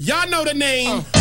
Y'all know the name. Oh.